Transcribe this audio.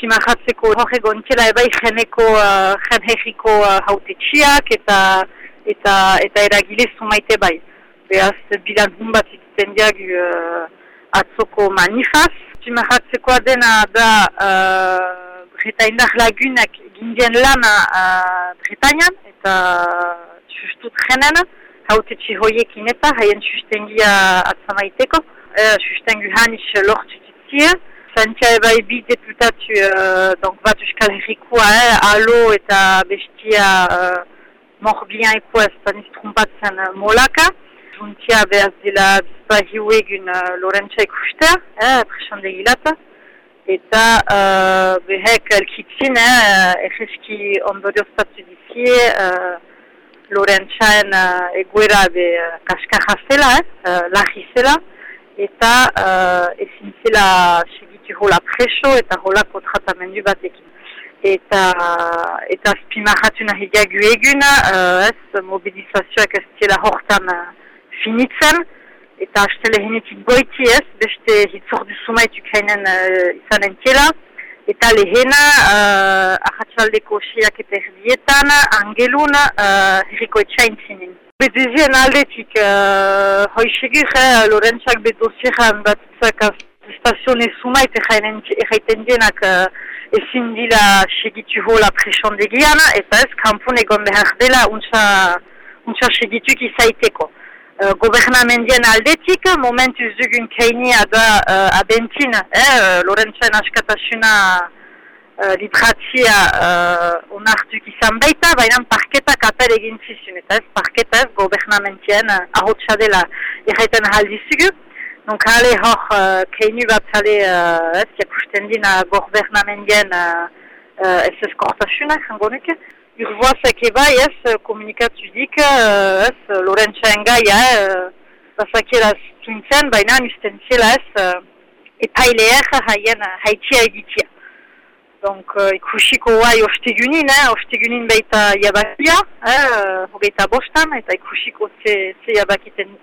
azpimahatzeko hor egon txela ebai jeneko, uh, jen hegiko uh, haute txiak eta eta eta eragile zumaite bai. Beaz, bilan bat zituten diag uh, atzoko manifaz. Azpimahatzekoa dena da uh, Bretaindar lagunak gindien lana uh, Bretainan eta sustut jenen haute txihoiekin eta haien sustengia atzamaiteko. Uh, sustengu hanis lortutitzia. Santia ebai bi deputatu uh, donc, bat euskal herrikoa, eh, alo eta bestia uh, morbian eko ez paniz trumpatzen uh, molaka. Juntia behaz dela bizpahi egun uh, Lorentza ikuster, eh, presande gilata. Eta uh, behek elkitzin, eh, egeski ondorioztatu dizie, uh, Lorentzaen uh, egoera be uh, kaskarra zela, eh, uh, lahi zela. Eta uh, ezin zela hola preso eta holako tratamendu batekin. Eta eta azpimarratu nahi diagu egun, uh, ez mobilizazioak ez zela hortan uh, finitzen, eta hastele genetik goiti ez, beste hitzordu sumaitu kainen uh, izanen tela, eta lehena uh, ahatsaldeko siak eta erdietan, angelun, uh, herriko etxain zinen. Bedezien aldetik, uh, hoisegur, eh, Lorentzak bedozieran bat zakaz, stazione sumait erraiten dienak uh, ezin dila segitu hola presondegian eta ez kampun egon behar dela untsa, segituk izaiteko. Uh, gobernamendien aldetik, momentu zugun keinia da uh, abentin, eh, Lorentzen askatasuna uh, libratzia uh, onartuk izan baita, baina parketak apel egin zizun, eta ez parketa ez gobernamendien uh, ahotsa dela erraiten haldizugu. Donc ale hor uh, keinu bat ale uh, ez jakusten dina gobernamendien uh, uh, ez ez kortasunak jango nuke. Urboazak ebai ez komunikatu dik uh, ez Lorentza engaia uh, bazakela zuntzen baina usten zela ez uh, epaileer haien haitia egitia. Donc uh, ikusiko guai ostegunin, eh, ostegunin baita jabakia, eh, hogeita bostan, eta ikusiko ze, ze jabakiten.